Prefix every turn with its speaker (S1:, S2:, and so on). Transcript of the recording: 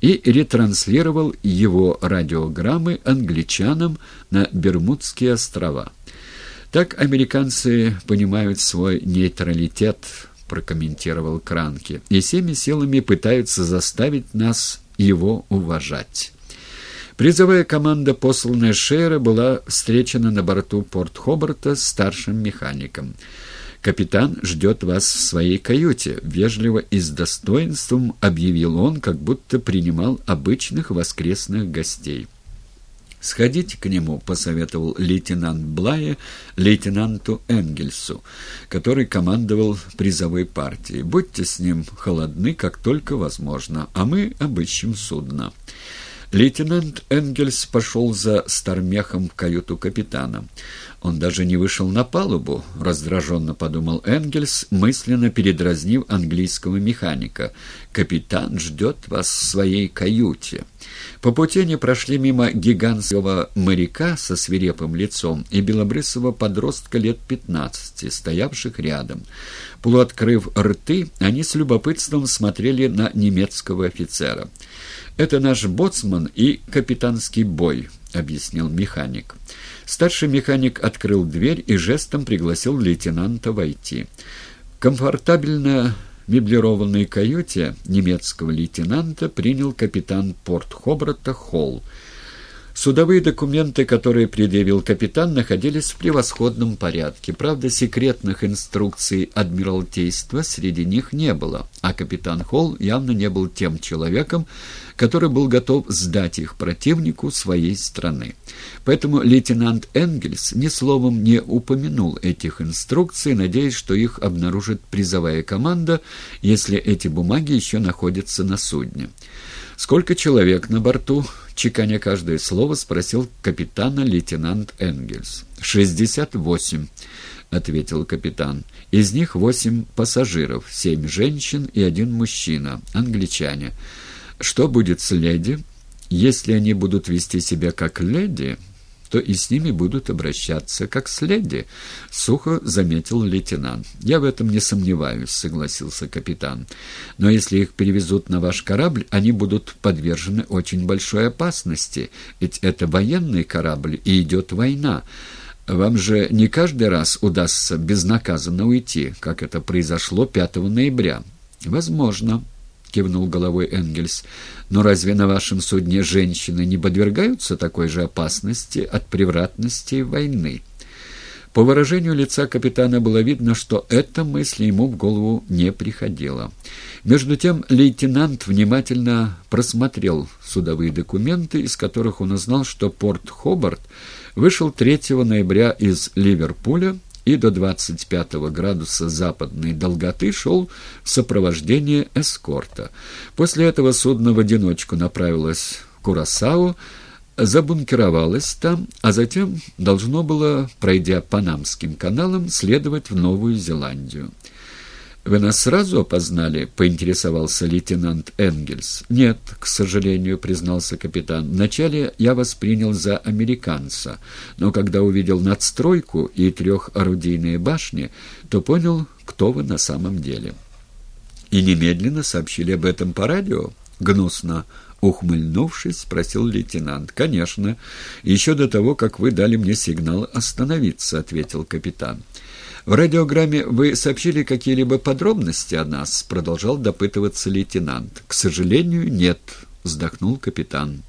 S1: и ретранслировал его радиограммы англичанам на Бермудские острова. «Так американцы понимают свой нейтралитет», — прокомментировал Кранки, «и всеми силами пытаются заставить нас его уважать». Призовая команда, посланная Шейра, была встречена на борту Порт-Хобарта старшим механиком. «Капитан ждет вас в своей каюте», — вежливо и с достоинством объявил он, как будто принимал обычных воскресных гостей. «Сходите к нему», — посоветовал лейтенант Блая лейтенанту Энгельсу, который командовал призовой партией. «Будьте с ним холодны, как только возможно, а мы обыщем судно». Лейтенант Энгельс пошел за Стармехом в каюту капитана. Он даже не вышел на палубу, раздраженно подумал Энгельс, мысленно передразнив английского механика. «Капитан ждет вас в своей каюте». По пути они прошли мимо гигантского моряка со свирепым лицом и белобрысого подростка лет пятнадцати, стоявших рядом. Полуоткрыв рты, они с любопытством смотрели на немецкого офицера. «Это наш боцман и капитанский бой», — объяснил механик. Старший механик открыл дверь и жестом пригласил лейтенанта войти. Комфортабельно меблированной каюте немецкого лейтенанта принял капитан порт Хобрата Холл. Судовые документы, которые предъявил капитан, находились в превосходном порядке. Правда, секретных инструкций Адмиралтейства среди них не было, а капитан Холл явно не был тем человеком, который был готов сдать их противнику своей страны. Поэтому лейтенант Энгельс ни словом не упомянул этих инструкций, надеясь, что их обнаружит призовая команда, если эти бумаги еще находятся на судне. «Сколько человек на борту?» — чеканя каждое слово, спросил капитана лейтенант Энгельс. «Шестьдесят восемь», — ответил капитан. «Из них восемь пассажиров, семь женщин и один мужчина, англичане. Что будет с леди? Если они будут вести себя как леди...» то и с ними будут обращаться как с леди», — сухо заметил лейтенант. «Я в этом не сомневаюсь», — согласился капитан. «Но если их перевезут на ваш корабль, они будут подвержены очень большой опасности, ведь это военный корабль и идет война. Вам же не каждый раз удастся безнаказанно уйти, как это произошло 5 ноября». «Возможно», — кивнул головой Энгельс. «Но разве на вашем судне женщины не подвергаются такой же опасности от превратности войны?» По выражению лица капитана было видно, что эта мысль ему в голову не приходила. Между тем лейтенант внимательно просмотрел судовые документы, из которых он узнал, что порт Хобарт вышел 3 ноября из Ливерпуля и до 25 градуса западной долготы шел в сопровождении эскорта. После этого судно в одиночку направилось в Курасау, забункировалось там, а затем должно было, пройдя Панамским каналом, следовать в Новую Зеландию. «Вы нас сразу опознали?» — поинтересовался лейтенант Энгельс. «Нет, к сожалению», — признался капитан. «Вначале я вас принял за американца, но когда увидел надстройку и трехорудийные башни, то понял, кто вы на самом деле». «И немедленно сообщили об этом по радио?» «Гнусно», — ухмыльнувшись, спросил лейтенант. «Конечно. Еще до того, как вы дали мне сигнал остановиться», — ответил капитан. «В радиограмме вы сообщили какие-либо подробности о нас?» — продолжал допытываться лейтенант. «К сожалению, нет», — вздохнул капитан.